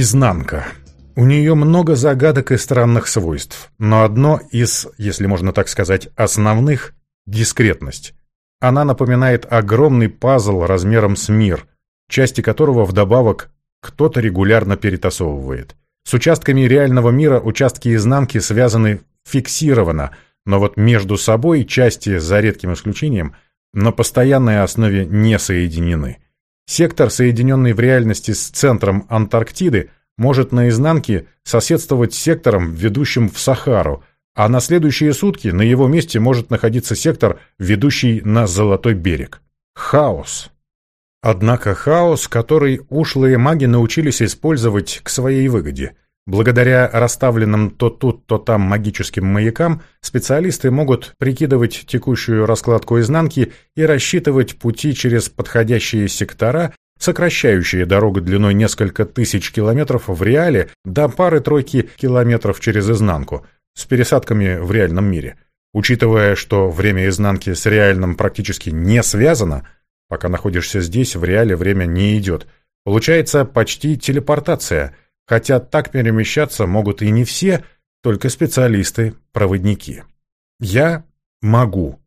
Изнанка. У нее много загадок и странных свойств, но одно из, если можно так сказать, основных — дискретность. Она напоминает огромный пазл размером с мир, части которого вдобавок кто-то регулярно перетасовывает. С участками реального мира участки изнанки связаны фиксированно, но вот между собой части, за редким исключением, на постоянной основе не соединены. Сектор, соединенный в реальности с центром Антарктиды, может наизнанке соседствовать с сектором, ведущим в Сахару, а на следующие сутки на его месте может находиться сектор, ведущий на Золотой берег. Хаос. Однако хаос, который ушлые маги научились использовать к своей выгоде. Благодаря расставленным то тут, то там магическим маякам, специалисты могут прикидывать текущую раскладку изнанки и рассчитывать пути через подходящие сектора, сокращающие дорогу длиной несколько тысяч километров в реале до пары-тройки километров через изнанку, с пересадками в реальном мире. Учитывая, что время изнанки с реальным практически не связано, пока находишься здесь, в реале время не идет. Получается почти телепортация – хотя так перемещаться могут и не все, только специалисты-проводники. Я могу.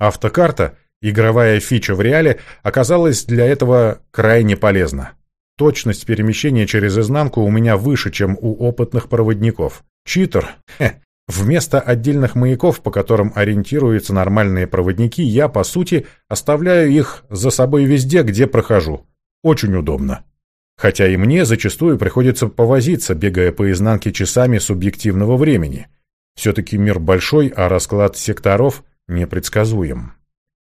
Автокарта, игровая фича в реале, оказалась для этого крайне полезна. Точность перемещения через изнанку у меня выше, чем у опытных проводников. Читер? Хе. Вместо отдельных маяков, по которым ориентируются нормальные проводники, я, по сути, оставляю их за собой везде, где прохожу. Очень удобно. Хотя и мне зачастую приходится повозиться, бегая по изнанке часами субъективного времени. Все-таки мир большой, а расклад секторов непредсказуем.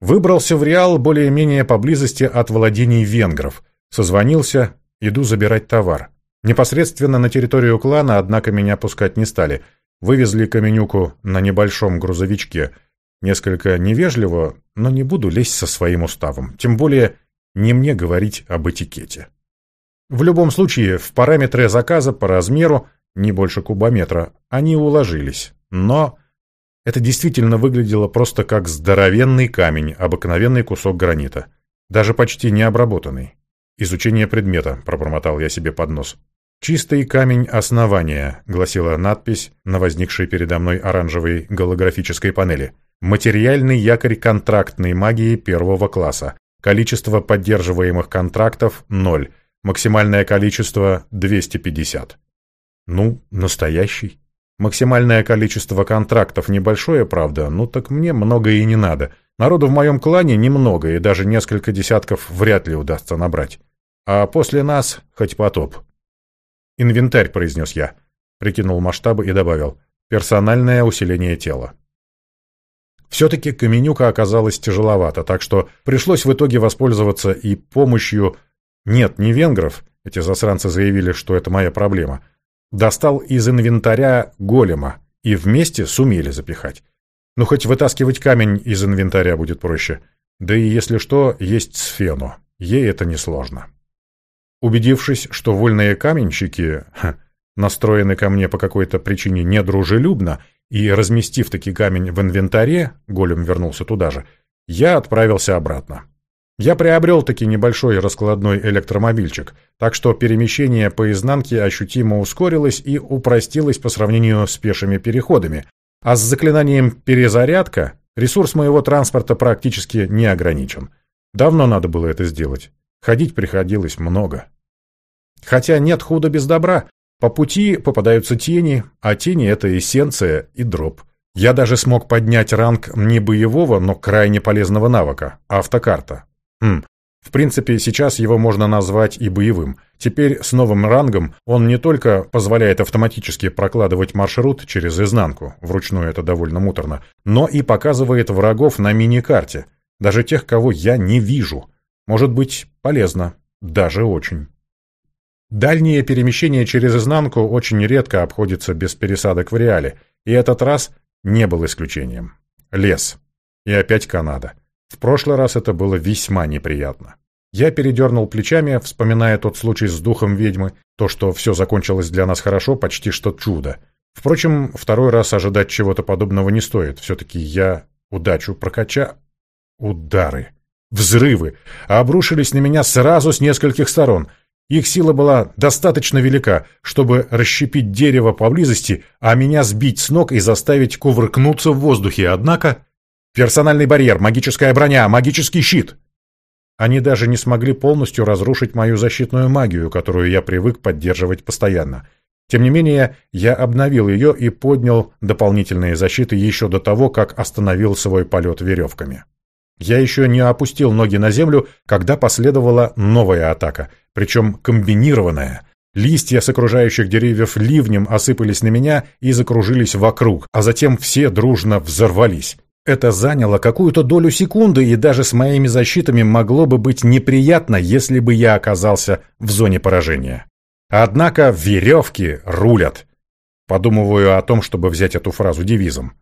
Выбрался в Реал более-менее поблизости от владений венгров. Созвонился, иду забирать товар. Непосредственно на территорию клана, однако, меня пускать не стали. Вывезли Каменюку на небольшом грузовичке. Несколько невежливо, но не буду лезть со своим уставом. Тем более, не мне говорить об этикете. В любом случае, в параметры заказа по размеру, не больше кубометра, они уложились. Но это действительно выглядело просто как здоровенный камень, обыкновенный кусок гранита. Даже почти не обработанный. «Изучение предмета», — пробормотал я себе под нос. «Чистый камень основания», — гласила надпись на возникшей передо мной оранжевой голографической панели. «Материальный якорь контрактной магии первого класса. Количество поддерживаемых контрактов — ноль. Максимальное количество 250. Ну, настоящий. Максимальное количество контрактов небольшое, правда, ну так мне много и не надо. Народу в моем клане немного, и даже несколько десятков вряд ли удастся набрать. А после нас хоть потоп. «Инвентарь», — произнес я. Прикинул масштабы и добавил. «Персональное усиление тела». Все-таки Каменюка оказалась тяжеловато, так что пришлось в итоге воспользоваться и помощью нет, не венгров, эти засранцы заявили, что это моя проблема. Достал из инвентаря голема, и вместе сумели запихать. Ну, хоть вытаскивать камень из инвентаря будет проще. Да и если что, есть сфену. Ей это несложно. Убедившись, что вольные каменщики ха, настроены ко мне по какой-то причине недружелюбно, и разместив таки камень в инвентаре, голем вернулся туда же, я отправился обратно. Я приобрел таки небольшой раскладной электромобильчик, так что перемещение по изнанке ощутимо ускорилось и упростилось по сравнению с пешими переходами, а с заклинанием «перезарядка» ресурс моего транспорта практически не ограничен. Давно надо было это сделать. Ходить приходилось много. Хотя нет худа без добра. По пути попадаются тени, а тени — это эссенция и дроп. Я даже смог поднять ранг не боевого, но крайне полезного навыка — автокарта. Хм, в принципе, сейчас его можно назвать и боевым. Теперь с новым рангом он не только позволяет автоматически прокладывать маршрут через изнанку, вручную это довольно муторно, но и показывает врагов на мини-карте, даже тех, кого я не вижу. Может быть, полезно, даже очень. Дальнее перемещение через изнанку очень редко обходится без пересадок в реале, и этот раз не был исключением. Лес. И опять Канада. В прошлый раз это было весьма неприятно. Я передернул плечами, вспоминая тот случай с духом ведьмы, то, что все закончилось для нас хорошо, почти что чудо. Впрочем, второй раз ожидать чего-то подобного не стоит. Все-таки я удачу прокача... Удары. Взрывы. Обрушились на меня сразу с нескольких сторон. Их сила была достаточно велика, чтобы расщепить дерево поблизости, а меня сбить с ног и заставить кувыркнуться в воздухе. Однако... Персональный барьер, магическая броня, магический щит. Они даже не смогли полностью разрушить мою защитную магию, которую я привык поддерживать постоянно. Тем не менее, я обновил ее и поднял дополнительные защиты еще до того, как остановил свой полет веревками. Я еще не опустил ноги на землю, когда последовала новая атака, причем комбинированная. Листья с окружающих деревьев ливнем осыпались на меня и закружились вокруг, а затем все дружно взорвались. Это заняло какую-то долю секунды, и даже с моими защитами могло бы быть неприятно, если бы я оказался в зоне поражения. Однако веревки рулят. Подумываю о том, чтобы взять эту фразу девизом.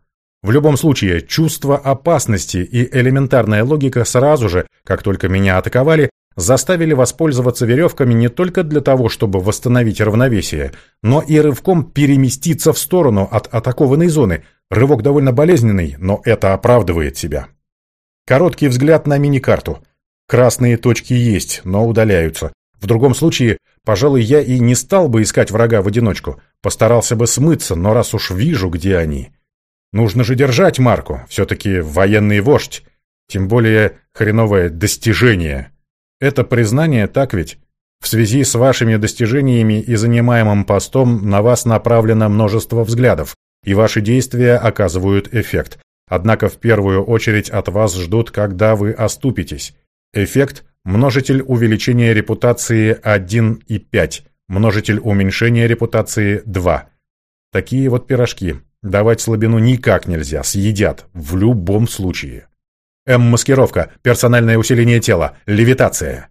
В любом случае, чувство опасности и элементарная логика сразу же, как только меня атаковали, заставили воспользоваться веревками не только для того, чтобы восстановить равновесие, но и рывком переместиться в сторону от атакованной зоны, Рывок довольно болезненный, но это оправдывает себя. Короткий взгляд на мини-карту. Красные точки есть, но удаляются. В другом случае, пожалуй, я и не стал бы искать врага в одиночку. Постарался бы смыться, но раз уж вижу, где они. Нужно же держать марку, все-таки военный вождь. Тем более хреновое достижение. Это признание, так ведь? В связи с вашими достижениями и занимаемым постом на вас направлено множество взглядов и ваши действия оказывают эффект. Однако в первую очередь от вас ждут, когда вы оступитесь. Эффект – множитель увеличения репутации 1,5, множитель уменьшения репутации 2. Такие вот пирожки. Давать слабину никак нельзя, съедят, в любом случае. М-маскировка, персональное усиление тела, левитация.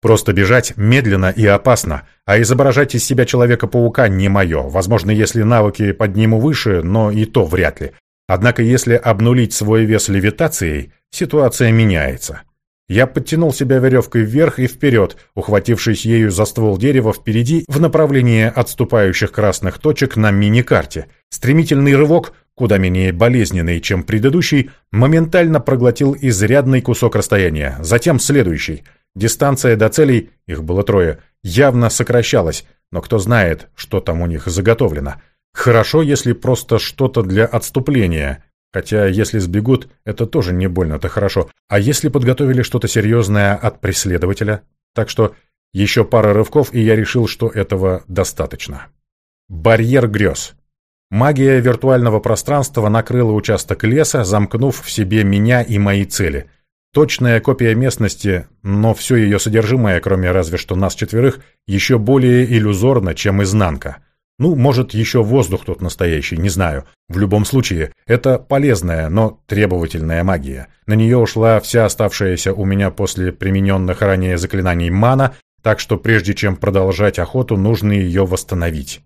Просто бежать медленно и опасно, а изображать из себя Человека-паука не мое. Возможно, если навыки подниму выше, но и то вряд ли. Однако, если обнулить свой вес левитацией, ситуация меняется. Я подтянул себя веревкой вверх и вперед, ухватившись ею за ствол дерева впереди в направлении отступающих красных точек на мини-карте. Стремительный рывок, куда менее болезненный, чем предыдущий, моментально проглотил изрядный кусок расстояния. Затем следующий — Дистанция до целей, их было трое, явно сокращалась, но кто знает, что там у них заготовлено. Хорошо, если просто что-то для отступления, хотя если сбегут, это тоже не больно-то хорошо. А если подготовили что-то серьезное от преследователя? Так что еще пара рывков, и я решил, что этого достаточно. Барьер грез. Магия виртуального пространства накрыла участок леса, замкнув в себе меня и мои цели — Точная копия местности, но все ее содержимое, кроме разве что нас четверых, еще более иллюзорно, чем изнанка. Ну, может, еще воздух тут настоящий, не знаю. В любом случае, это полезная, но требовательная магия. На нее ушла вся оставшаяся у меня после примененных ранее заклинаний мана, так что прежде чем продолжать охоту, нужно ее восстановить.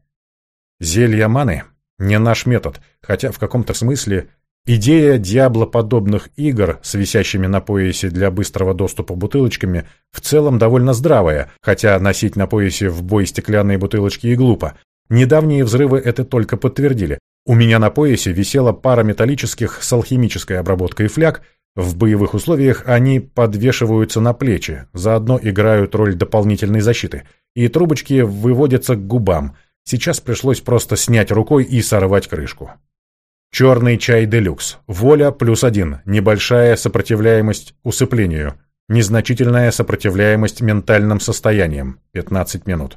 Зелья маны — не наш метод, хотя в каком-то смысле Идея дьяблоподобных игр с висящими на поясе для быстрого доступа бутылочками в целом довольно здравая, хотя носить на поясе в бой стеклянные бутылочки и глупо. Недавние взрывы это только подтвердили. У меня на поясе висела пара металлических с алхимической обработкой фляг, в боевых условиях они подвешиваются на плечи, заодно играют роль дополнительной защиты, и трубочки выводятся к губам. Сейчас пришлось просто снять рукой и сорвать крышку. Черный чай делюкс. Воля плюс один. Небольшая сопротивляемость усыплению. Незначительная сопротивляемость ментальным состояниям. 15 минут.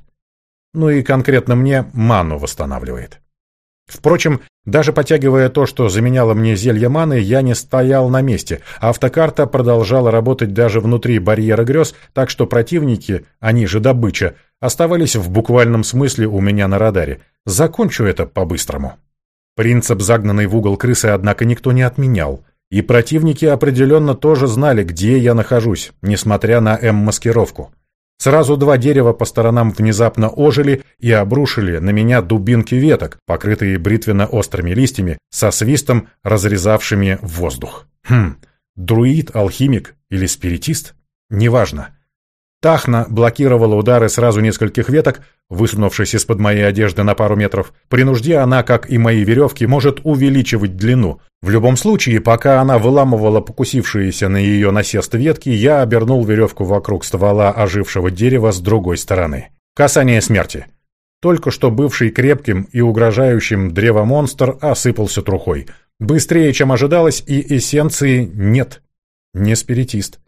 Ну и конкретно мне ману восстанавливает. Впрочем, даже потягивая то, что заменяло мне зелье маны, я не стоял на месте. Автокарта продолжала работать даже внутри барьера грез, так что противники, они же добыча, оставались в буквальном смысле у меня на радаре. Закончу это по-быстрому. Принцип загнанной в угол крысы, однако, никто не отменял. И противники определенно тоже знали, где я нахожусь, несмотря на М-маскировку. Сразу два дерева по сторонам внезапно ожили и обрушили на меня дубинки веток, покрытые бритвенно-острыми листьями, со свистом, разрезавшими воздух. Хм, друид, алхимик или спиритист? Неважно. Тахна блокировала удары сразу нескольких веток, высунувшись из-под моей одежды на пару метров. При нужде она, как и мои веревки, может увеличивать длину. В любом случае, пока она выламывала покусившиеся на ее насест ветки, я обернул веревку вокруг ствола ожившего дерева с другой стороны. Касание смерти. Только что бывший крепким и угрожающим древомонстр осыпался трухой. Быстрее, чем ожидалось, и эссенции нет. Не спиритист.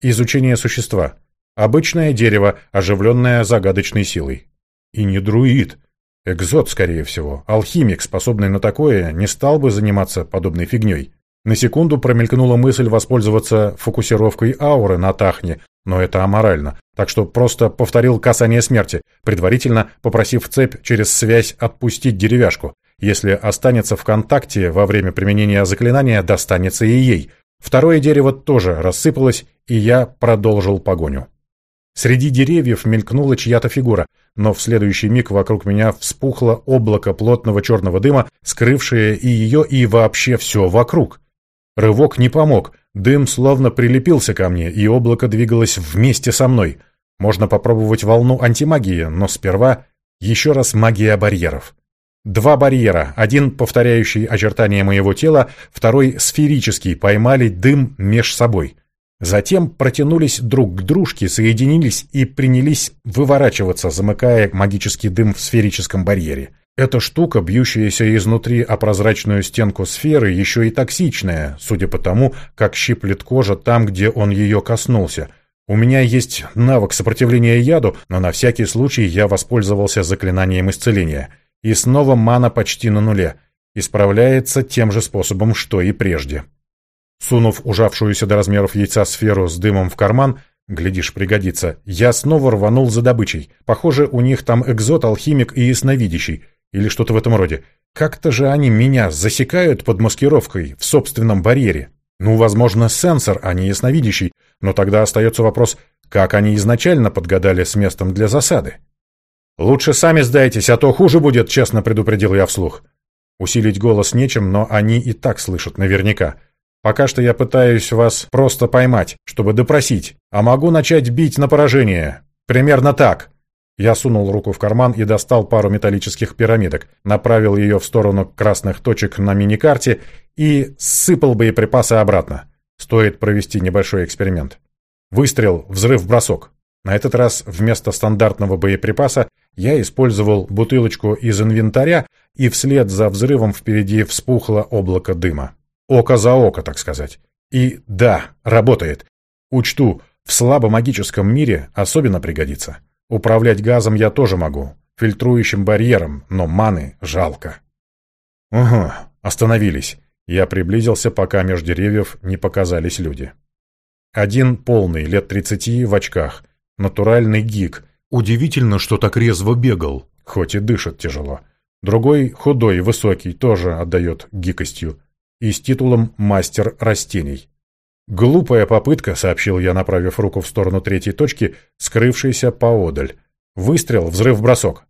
Изучение существа. Обычное дерево, оживленное загадочной силой. И не друид. Экзот, скорее всего. Алхимик, способный на такое, не стал бы заниматься подобной фигней. На секунду промелькнула мысль воспользоваться фокусировкой ауры на Тахне, но это аморально, так что просто повторил касание смерти, предварительно попросив цепь через связь отпустить деревяшку. Если останется в контакте во время применения заклинания, достанется и ей. Второе дерево тоже рассыпалось, и я продолжил погоню. Среди деревьев мелькнула чья-то фигура, но в следующий миг вокруг меня вспухло облако плотного черного дыма, скрывшее и ее, и вообще все вокруг. Рывок не помог, дым словно прилепился ко мне, и облако двигалось вместе со мной. Можно попробовать волну антимагии, но сперва еще раз магия барьеров. Два барьера, один повторяющий очертания моего тела, второй сферический, поймали дым меж собой — Затем протянулись друг к дружке, соединились и принялись выворачиваться, замыкая магический дым в сферическом барьере. Эта штука, бьющаяся изнутри о прозрачную стенку сферы, еще и токсичная, судя по тому, как щиплет кожа там, где он ее коснулся. У меня есть навык сопротивления яду, но на всякий случай я воспользовался заклинанием исцеления. И снова мана почти на нуле. Исправляется тем же способом, что и прежде. Сунув ужавшуюся до размеров яйца сферу с дымом в карман, глядишь, пригодится, я снова рванул за добычей. Похоже, у них там экзот, алхимик и ясновидящий, или что-то в этом роде. Как-то же они меня засекают под маскировкой в собственном барьере. Ну, возможно, сенсор, а не ясновидящий, но тогда остается вопрос, как они изначально подгадали с местом для засады. «Лучше сами сдайтесь, а то хуже будет», — честно предупредил я вслух. Усилить голос нечем, но они и так слышат наверняка. Пока что я пытаюсь вас просто поймать, чтобы допросить, а могу начать бить на поражение. Примерно так». Я сунул руку в карман и достал пару металлических пирамидок, направил ее в сторону красных точек на миникарте и сыпал боеприпасы обратно. Стоит провести небольшой эксперимент. Выстрел, взрыв, бросок. На этот раз вместо стандартного боеприпаса я использовал бутылочку из инвентаря, и вслед за взрывом впереди вспухло облако дыма. Око за око, так сказать. И да, работает. Учту, в слабомагическом мире особенно пригодится. Управлять газом я тоже могу, фильтрующим барьером, но маны жалко. Угу, остановились. Я приблизился, пока меж деревьев не показались люди. Один полный, лет тридцати, в очках. Натуральный гик. Удивительно, что так резво бегал, хоть и дышит тяжело. Другой, худой высокий, тоже отдает гикостью и с титулом «Мастер растений». «Глупая попытка», — сообщил я, направив руку в сторону третьей точки, скрывшейся поодаль. Выстрел, взрыв-бросок.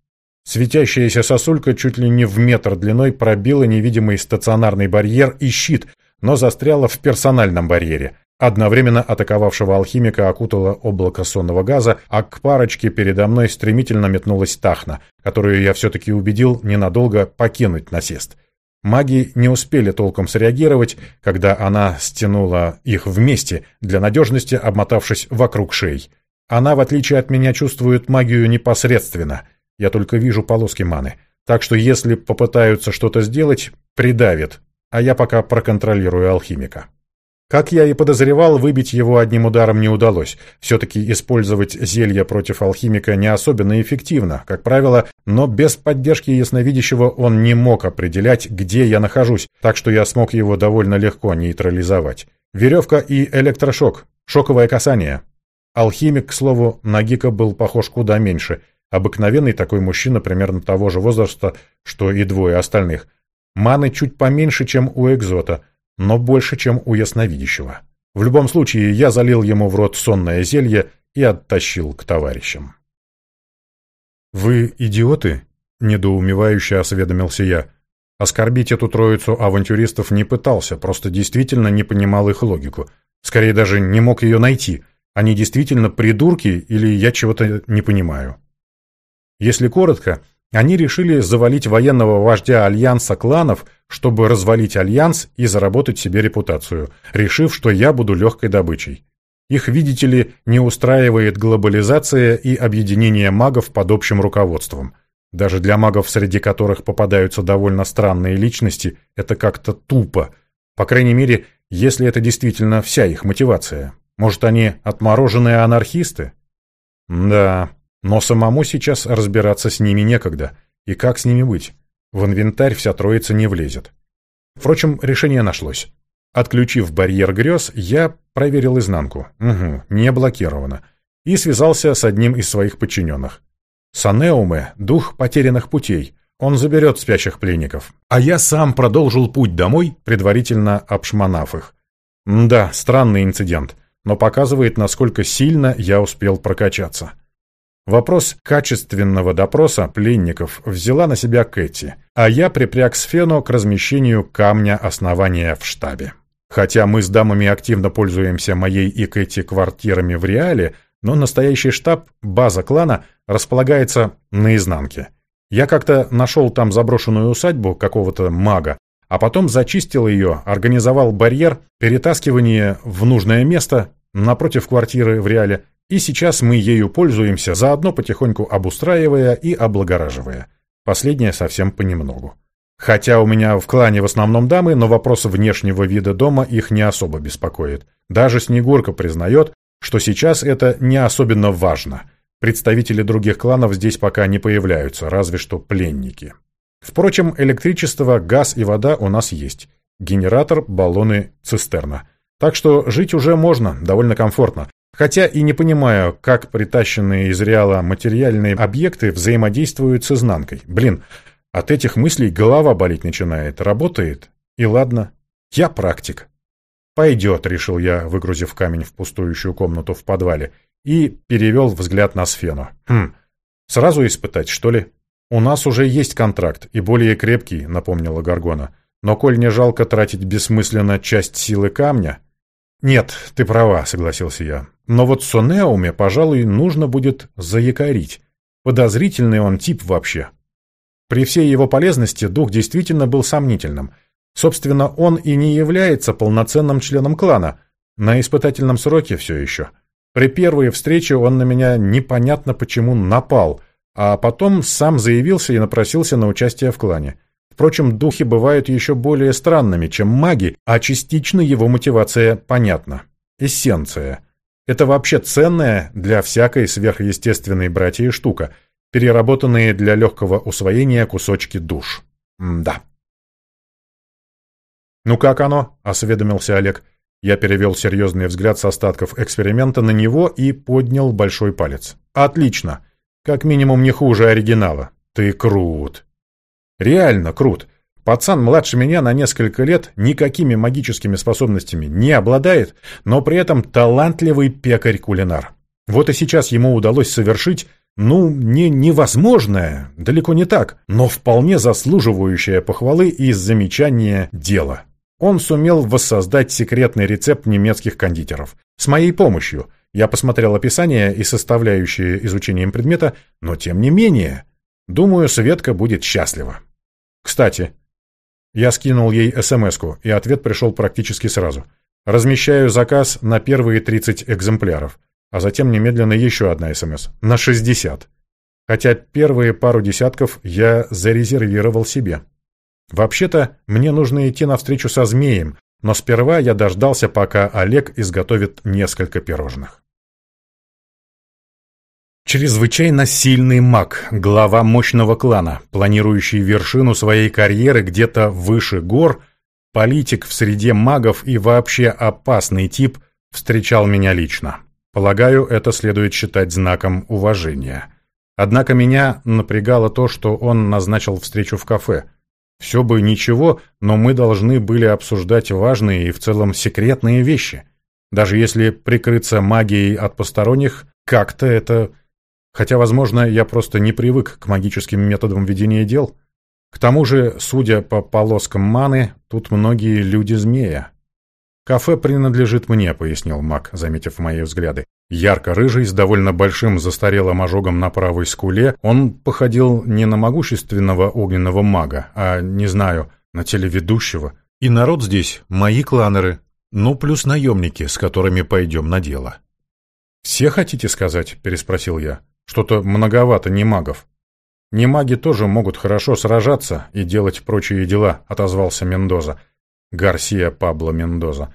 Светящаяся сосулька чуть ли не в метр длиной пробила невидимый стационарный барьер и щит, но застряла в персональном барьере. Одновременно атаковавшего алхимика окутало облако сонного газа, а к парочке передо мной стремительно метнулась Тахна, которую я все-таки убедил ненадолго покинуть насест. Маги не успели толком среагировать, когда она стянула их вместе, для надежности обмотавшись вокруг шеи. Она, в отличие от меня, чувствует магию непосредственно. Я только вижу полоски маны. Так что если попытаются что-то сделать, придавит. А я пока проконтролирую алхимика. Как я и подозревал, выбить его одним ударом не удалось. Все-таки использовать зелья против алхимика не особенно эффективно, как правило, но без поддержки ясновидящего он не мог определять, где я нахожусь, так что я смог его довольно легко нейтрализовать. Веревка и электрошок. Шоковое касание. Алхимик, к слову, на Гика был похож куда меньше. Обыкновенный такой мужчина примерно того же возраста, что и двое остальных. Маны чуть поменьше, чем у экзота – но больше, чем у ясновидящего. В любом случае, я залил ему в рот сонное зелье и оттащил к товарищам. «Вы идиоты?» — недоумевающе осведомился я. Оскорбить эту троицу авантюристов не пытался, просто действительно не понимал их логику. Скорее даже не мог ее найти. Они действительно придурки или я чего-то не понимаю? Если коротко, они решили завалить военного вождя альянса кланов, чтобы развалить альянс и заработать себе репутацию, решив, что я буду легкой добычей. Их, видите ли, не устраивает глобализация и объединение магов под общим руководством. Даже для магов, среди которых попадаются довольно странные личности, это как-то тупо. По крайней мере, если это действительно вся их мотивация. Может, они отмороженные анархисты? Да, но самому сейчас разбираться с ними некогда. И как с ними быть? В инвентарь вся троица не влезет. Впрочем, решение нашлось. Отключив барьер грез, я проверил изнанку. Угу, не блокировано. И связался с одним из своих подчиненных. Санеуме — дух потерянных путей. Он заберет спящих пленников. А я сам продолжил путь домой, предварительно обшмонав их. Да, странный инцидент, но показывает, насколько сильно я успел прокачаться. Вопрос качественного допроса пленников взяла на себя Кэти, а я припряг Сфену к размещению камня основания в штабе. Хотя мы с дамами активно пользуемся моей и Кэти квартирами в Реале, но настоящий штаб, база клана, располагается на изнанке. Я как-то нашел там заброшенную усадьбу какого-то мага, а потом зачистил ее, организовал барьер, перетаскивание в нужное место напротив квартиры в Реале и сейчас мы ею пользуемся, заодно потихоньку обустраивая и облагораживая. Последнее совсем понемногу. Хотя у меня в клане в основном дамы, но вопрос внешнего вида дома их не особо беспокоит. Даже Снегурка признает, что сейчас это не особенно важно. Представители других кланов здесь пока не появляются, разве что пленники. Впрочем, электричество, газ и вода у нас есть. Генератор, баллоны, цистерна. Так что жить уже можно, довольно комфортно. Хотя и не понимаю, как притащенные из Реала материальные объекты взаимодействуют с изнанкой. Блин, от этих мыслей голова болеть начинает. Работает? И ладно. Я практик. «Пойдет», — решил я, выгрузив камень в пустующую комнату в подвале, и перевел взгляд на Сфену. «Хм, сразу испытать, что ли?» «У нас уже есть контракт, и более крепкий», — напомнила Гаргона. «Но коль не жалко тратить бессмысленно часть силы камня...» «Нет, ты права», — согласился я. «Но вот Сонеуме, пожалуй, нужно будет заякорить. Подозрительный он тип вообще». При всей его полезности дух действительно был сомнительным. Собственно, он и не является полноценным членом клана. На испытательном сроке все еще. При первой встрече он на меня непонятно почему напал, а потом сам заявился и напросился на участие в клане. Впрочем, духи бывают еще более странными, чем маги, а частично его мотивация понятна. Эссенция. Это вообще ценная для всякой сверхъестественной братьи штука, переработанные для легкого усвоения кусочки душ. М да. «Ну как оно?» — осведомился Олег. Я перевел серьезный взгляд с остатков эксперимента на него и поднял большой палец. «Отлично. Как минимум не хуже оригинала. Ты крут». Реально крут. Пацан младше меня на несколько лет, никакими магическими способностями не обладает, но при этом талантливый пекарь-кулинар. Вот и сейчас ему удалось совершить, ну, не невозможное, далеко не так, но вполне заслуживающее похвалы и замечания дело. Он сумел воссоздать секретный рецепт немецких кондитеров. С моей помощью. Я посмотрел описание и составляющие изучением предмета, но тем не менее. Думаю, Светка будет счастлива. Кстати, я скинул ей смс и ответ пришел практически сразу. Размещаю заказ на первые 30 экземпляров, а затем немедленно еще одна смс на 60. Хотя первые пару десятков я зарезервировал себе. Вообще-то, мне нужно идти навстречу со змеем, но сперва я дождался, пока Олег изготовит несколько пирожных. Чрезвычайно сильный маг, глава мощного клана, планирующий вершину своей карьеры где-то выше гор, политик в среде магов и вообще опасный тип, встречал меня лично. Полагаю, это следует считать знаком уважения. Однако меня напрягало то, что он назначил встречу в кафе. Все бы ничего, но мы должны были обсуждать важные и в целом секретные вещи. Даже если прикрыться магией от посторонних, как-то это Хотя, возможно, я просто не привык к магическим методам ведения дел. К тому же, судя по полоскам маны, тут многие люди-змея. «Кафе принадлежит мне», — пояснил маг, заметив мои взгляды. Ярко-рыжий, с довольно большим застарелым ожогом на правой скуле, он походил не на могущественного огненного мага, а, не знаю, на телеведущего. И народ здесь — мои кланеры, ну, плюс наемники, с которыми пойдем на дело. «Все хотите сказать?» — переспросил я. «Что-то многовато не магов». «Не маги тоже могут хорошо сражаться и делать прочие дела», — отозвался Мендоза. Гарсия Пабло Мендоза.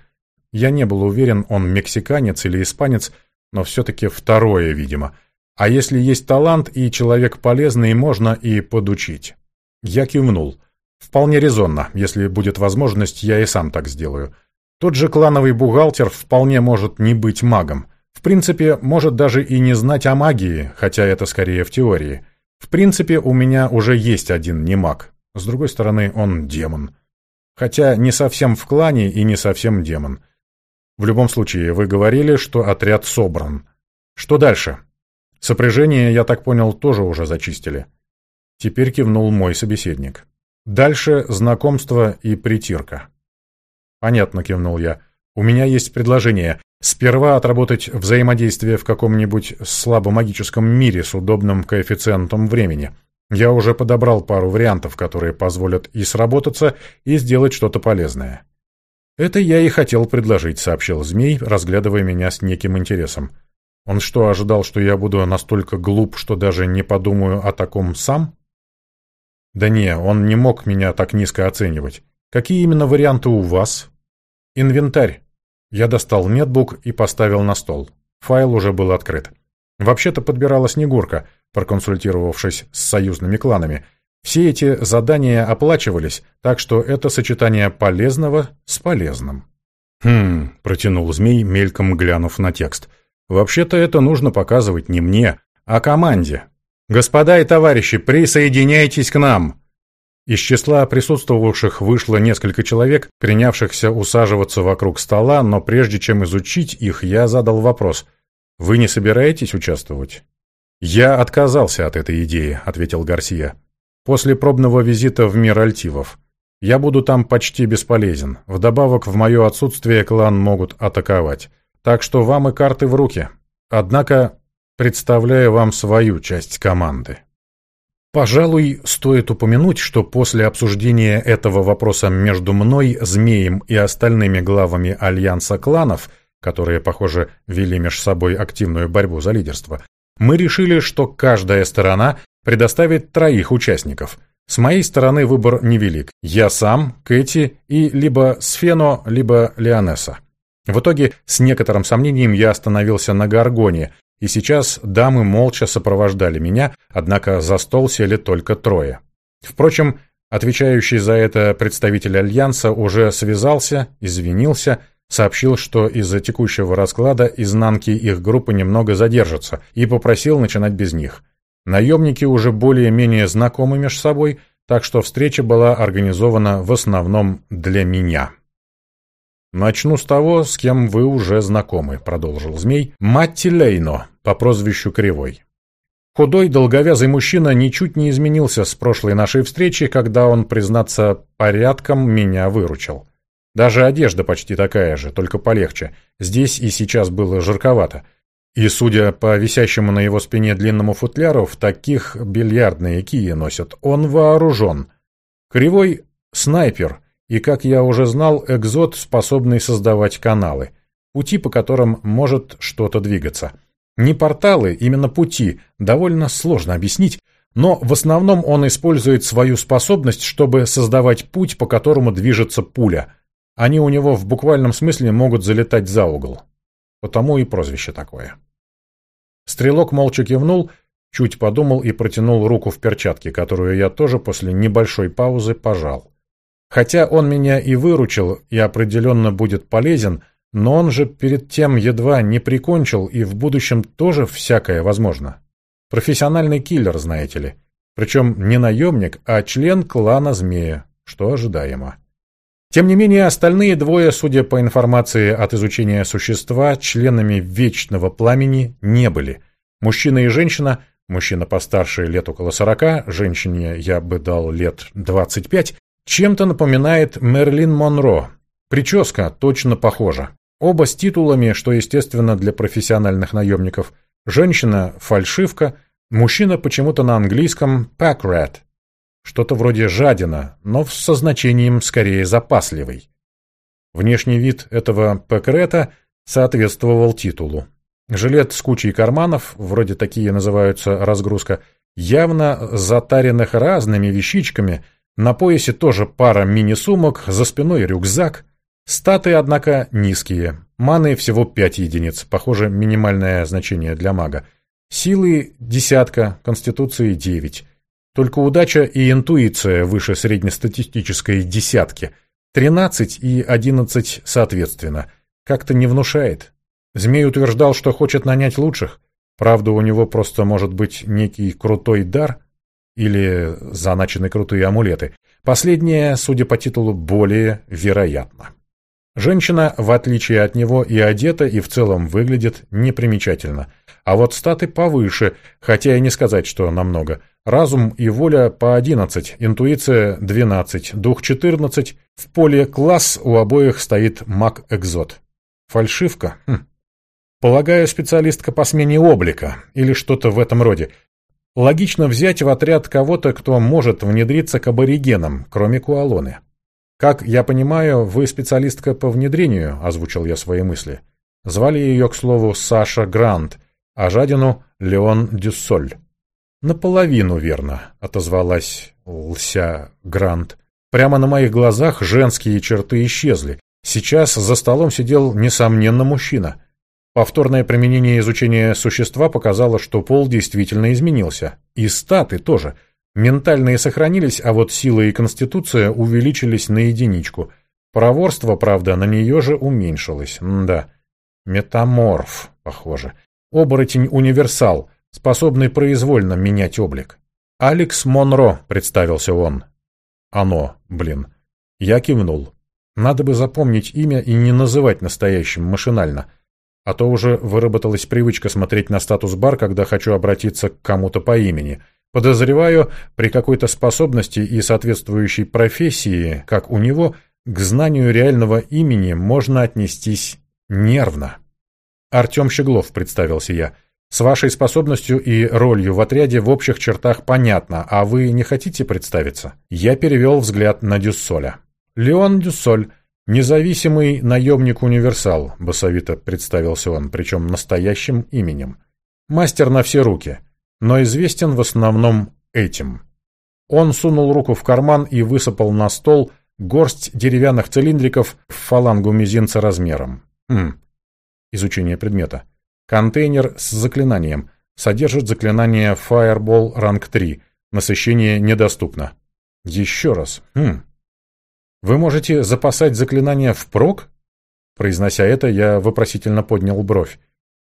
Я не был уверен, он мексиканец или испанец, но все-таки второе, видимо. А если есть талант и человек полезный, можно и подучить. Я кивнул. Вполне резонно. Если будет возможность, я и сам так сделаю. Тот же клановый бухгалтер вполне может не быть магом. В принципе, может даже и не знать о магии, хотя это скорее в теории. В принципе, у меня уже есть один не маг. С другой стороны, он демон. Хотя не совсем в клане и не совсем демон. В любом случае, вы говорили, что отряд собран. Что дальше? Сопряжение, я так понял, тоже уже зачистили. Теперь кивнул мой собеседник. Дальше знакомство и притирка. Понятно, кивнул я. У меня есть предложение. Сперва отработать взаимодействие в каком-нибудь слабомагическом мире с удобным коэффициентом времени. Я уже подобрал пару вариантов, которые позволят и сработаться, и сделать что-то полезное. «Это я и хотел предложить», — сообщил Змей, разглядывая меня с неким интересом. «Он что, ожидал, что я буду настолько глуп, что даже не подумаю о таком сам?» «Да не, он не мог меня так низко оценивать. Какие именно варианты у вас?» «Инвентарь». Я достал нетбук и поставил на стол. Файл уже был открыт. Вообще-то подбирала Снегурка, проконсультировавшись с союзными кланами. Все эти задания оплачивались, так что это сочетание полезного с полезным. «Хм», — протянул змей, мельком глянув на текст. «Вообще-то это нужно показывать не мне, а команде. Господа и товарищи, присоединяйтесь к нам!» Из числа присутствовавших вышло несколько человек, принявшихся усаживаться вокруг стола, но прежде чем изучить их, я задал вопрос. «Вы не собираетесь участвовать?» «Я отказался от этой идеи», — ответил Гарсия. «После пробного визита в мир Альтивов. Я буду там почти бесполезен. Вдобавок, в мое отсутствие клан могут атаковать. Так что вам и карты в руки. Однако, представляю вам свою часть команды». Пожалуй, стоит упомянуть, что после обсуждения этого вопроса между мной, Змеем и остальными главами Альянса кланов, которые, похоже, вели между собой активную борьбу за лидерство, мы решили, что каждая сторона предоставит троих участников. С моей стороны выбор невелик. Я сам, Кэти и либо Сфено, либо Леонесса. В итоге, с некоторым сомнением я остановился на Гаргоне, и сейчас дамы молча сопровождали меня, однако за стол сели только трое. Впрочем, отвечающий за это представитель Альянса уже связался, извинился, сообщил, что из-за текущего расклада изнанки их группы немного задержатся, и попросил начинать без них. Наемники уже более-менее знакомы между собой, так что встреча была организована в основном для меня. «Начну с того, с кем вы уже знакомы», — продолжил змей. «Матти Лейно, по прозвищу Кривой. Худой, долговязый мужчина ничуть не изменился с прошлой нашей встречи, когда он, признаться, порядком меня выручил. Даже одежда почти такая же, только полегче. Здесь и сейчас было жарковато. И, судя по висящему на его спине длинному футляру, в таких бильярдные кии носят. Он вооружен. Кривой — снайпер, и, как я уже знал, экзот, способный создавать каналы, пути, по которым может что-то двигаться. Не порталы, именно пути, довольно сложно объяснить, но в основном он использует свою способность, чтобы создавать путь, по которому движется пуля. Они у него в буквальном смысле могут залетать за угол. Потому и прозвище такое. Стрелок молча кивнул, чуть подумал и протянул руку в перчатке, которую я тоже после небольшой паузы пожал. Хотя он меня и выручил, и определенно будет полезен, но он же перед тем едва не прикончил, и в будущем тоже всякое возможно. Профессиональный киллер, знаете ли. Причем не наемник, а член клана Змея, что ожидаемо. Тем не менее, остальные двое, судя по информации от изучения существа, членами Вечного Пламени не были. Мужчина и женщина, мужчина постарше лет около сорока, женщине я бы дал лет двадцать пять, чем-то напоминает Мерлин Монро. Прическа точно похожа. Оба с титулами, что естественно для профессиональных наемников. Женщина – фальшивка, мужчина почему-то на английском «pack rat». Что-то вроде жадина, но со значением скорее запасливый. Внешний вид этого пэкрета соответствовал титулу. Жилет с кучей карманов, вроде такие называются разгрузка, явно затаренных разными вещичками, на поясе тоже пара мини-сумок, за спиной рюкзак. Статы, однако, низкие. Маны всего 5 единиц, похоже, минимальное значение для мага. Силы – десятка, конституции – 9. Только удача и интуиция выше среднестатистической десятки. 13 и 11 соответственно. Как-то не внушает. Змей утверждал, что хочет нанять лучших. Правда, у него просто может быть некий крутой дар или заначены крутые амулеты. Последнее, судя по титулу, более вероятно. Женщина, в отличие от него, и одета, и в целом выглядит непримечательно. А вот статы повыше, хотя и не сказать, что намного. Разум и воля по 11, интуиция 12, дух 14. В поле класс у обоих стоит маг-экзот. Фальшивка? Хм. Полагаю, специалистка по смене облика или что-то в этом роде. Логично взять в отряд кого-то, кто может внедриться к аборигенам, кроме Куалоны. «Как я понимаю, вы специалистка по внедрению», — озвучил я свои мысли. Звали ее, к слову, Саша Грант, а жадину — Леон Дюссоль. «Наполовину верно», — отозвалась Лся Грант. Прямо на моих глазах женские черты исчезли. Сейчас за столом сидел, несомненно, мужчина. Повторное применение изучения существа показало, что пол действительно изменился. И статы тоже. Ментальные сохранились, а вот сила и конституция увеличились на единичку. Проворство, правда, на нее же уменьшилось. М да. Метаморф, похоже. Оборотень-универсал, способный произвольно менять облик. «Алекс Монро», — представился он. «Оно, блин». Я кивнул. Надо бы запомнить имя и не называть настоящим машинально — а то уже выработалась привычка смотреть на статус-бар, когда хочу обратиться к кому-то по имени. Подозреваю, при какой-то способности и соответствующей профессии, как у него, к знанию реального имени можно отнестись нервно. Артем Щеглов, представился я. С вашей способностью и ролью в отряде в общих чертах понятно, а вы не хотите представиться? Я перевел взгляд на Дюссоля. Леон Дюссоль, «Независимый наемник-универсал», — басовито представился он, причем настоящим именем. «Мастер на все руки, но известен в основном этим». Он сунул руку в карман и высыпал на стол горсть деревянных цилиндриков в фалангу мизинца размером. Хм. Изучение предмета. Контейнер с заклинанием. Содержит заклинание Fireball ранг 3. Насыщение недоступно. Еще раз. Хм. Вы можете запасать заклинания впрок? Произнося это, я вопросительно поднял бровь.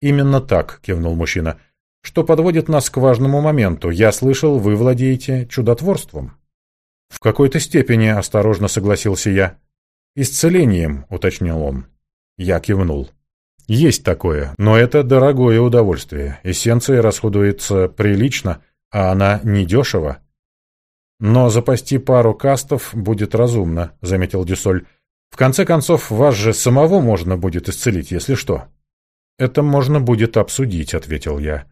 Именно так, кивнул мужчина. Что подводит нас к важному моменту. Я слышал, вы владеете чудотворством. В какой-то степени, осторожно согласился я. Исцелением, уточнил он. Я кивнул. Есть такое, но это дорогое удовольствие. Эссенция расходуется прилично, а она недешево. «Но запасти пару кастов будет разумно», — заметил Дюсоль. «В конце концов, вас же самого можно будет исцелить, если что». «Это можно будет обсудить», — ответил я.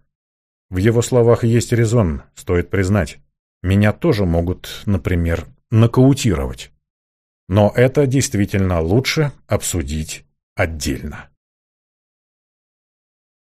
В его словах есть резон, стоит признать. Меня тоже могут, например, нокаутировать. Но это действительно лучше обсудить отдельно.